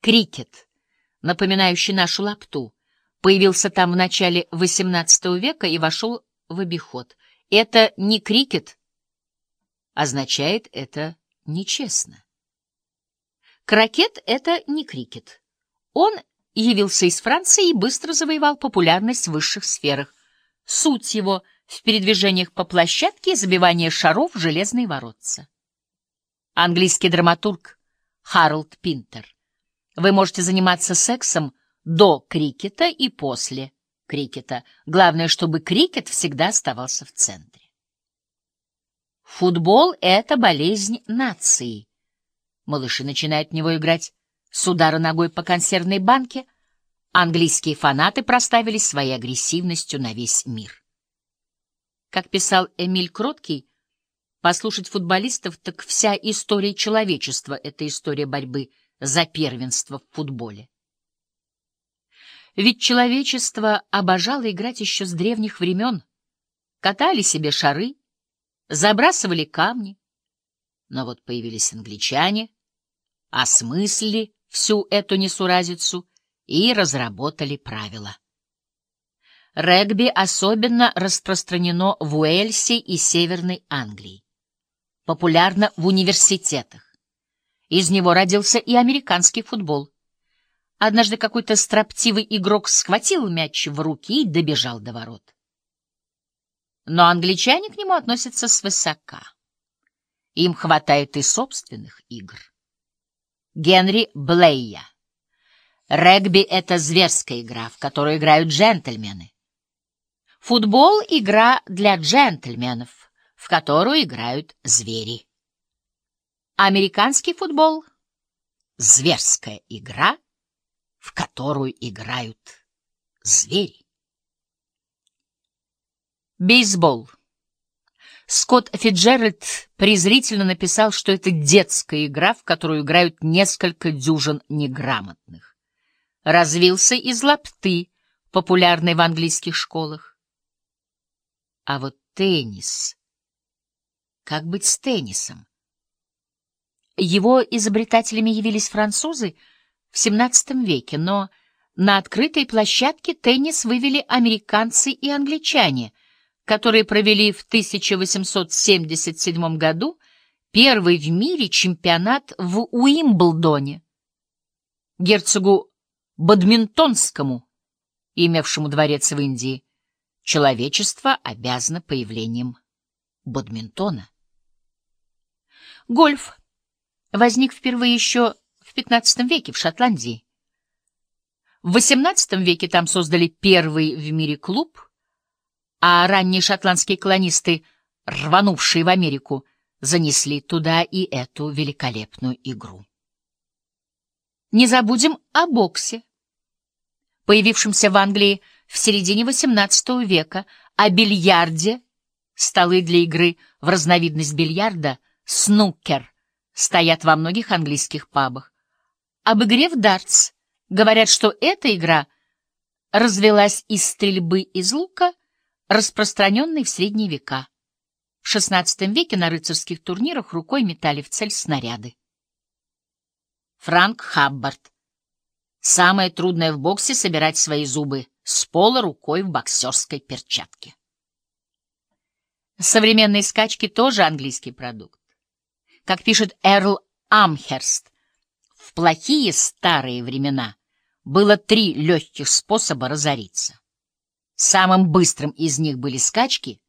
Крикет, напоминающий нашу лапту, появился там в начале XVIII века и вошел в обиход. Это не крикет, означает это нечестно. Крокет — это не крикет. Он явился из Франции и быстро завоевал популярность в высших сферах. Суть его в передвижениях по площадке и забивании шаров в железные воротца. Английский драматург Харалд Пинтер. Вы можете заниматься сексом до крикета и после крикета. Главное, чтобы крикет всегда оставался в центре. Футбол — это болезнь нации. Малыши начинают в него играть с удара ногой по консервной банке. Английские фанаты проставились своей агрессивностью на весь мир. Как писал Эмиль Кроткий, послушать футболистов, так вся история человечества — это история борьбы за первенство в футболе. Ведь человечество обожало играть еще с древних времен. Катали себе шары, забрасывали камни. Но вот появились англичане, осмыслили всю эту несуразицу и разработали правила. Регби особенно распространено в Уэльсе и Северной Англии. Популярно в университетах. Из него родился и американский футбол. Однажды какой-то строптивый игрок схватил мяч в руки и добежал до ворот. Но англичане к нему относятся свысока. Им хватает и собственных игр. Генри Блейя. Регби — это зверская игра, в которую играют джентльмены. Футбол — игра для джентльменов, в которую играют звери. Американский футбол — зверская игра, в которую играют звери. Бейсбол. Скотт Фиджеральд презрительно написал, что это детская игра, в которую играют несколько дюжин неграмотных. Развился из лапты, популярной в английских школах. А вот теннис... Как быть с теннисом? Его изобретателями явились французы в XVII веке, но на открытой площадке теннис вывели американцы и англичане, которые провели в 1877 году первый в мире чемпионат в Уимблдоне. Герцогу Бадминтонскому, имевшему дворец в Индии, человечество обязано появлением бадминтона. Гольф возник впервые еще в XV веке в Шотландии. В XVIII веке там создали первый в мире клуб, а ранние шотландские колонисты, рванувшие в Америку, занесли туда и эту великолепную игру. Не забудем о боксе, появившемся в Англии в середине XVIII века, о бильярде, столы для игры в разновидность бильярда, снукер, стоят во многих английских пабах. Об игре в дартс говорят, что эта игра развелась из стрельбы из лука, распространенной в средние века. В XVI веке на рыцарских турнирах рукой метали в цель снаряды. Франк Хаббард. Самое трудное в боксе — собирать свои зубы с пола рукой в боксерской перчатке. Современные скачки тоже английский продукт. Как пишет Эрл Амхерст, в плохие старые времена было три легких способа разориться. Самым быстрым из них были скачки,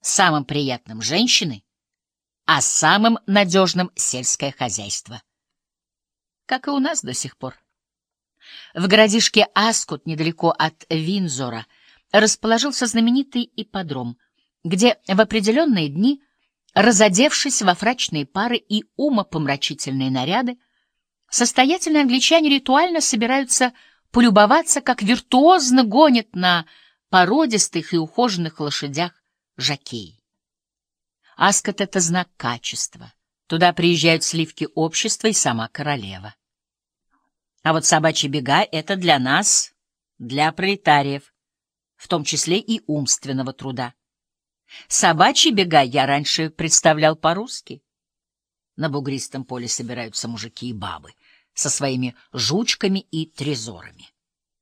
самым приятным — женщины, а самым надежным — сельское хозяйство. Как и у нас до сих пор. В городишке Аскут, недалеко от Винзора, расположился знаменитый ипподром, где в определенные дни, разодевшись во фрачные пары и умопомрачительные наряды, Состоятельные англичане ритуально собираются полюбоваться, как виртуозно гонят на породистых и ухоженных лошадях жакей. Аскот — это знак качества. Туда приезжают сливки общества и сама королева. А вот собачьи бега — это для нас, для пролетариев, в том числе и умственного труда. Собачьи бега я раньше представлял по-русски. На бугристом поле собираются мужики и бабы. со своими жучками и трезорами.